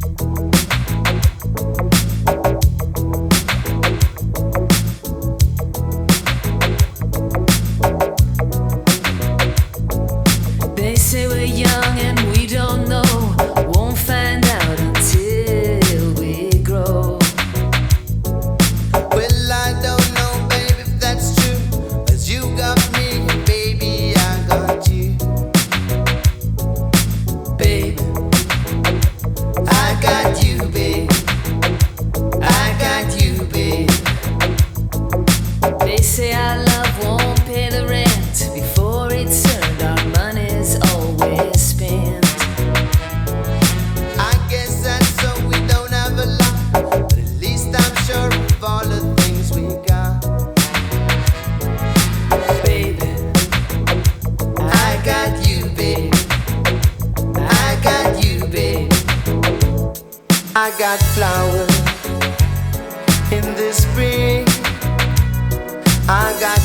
Bye. I got you to wear my ring.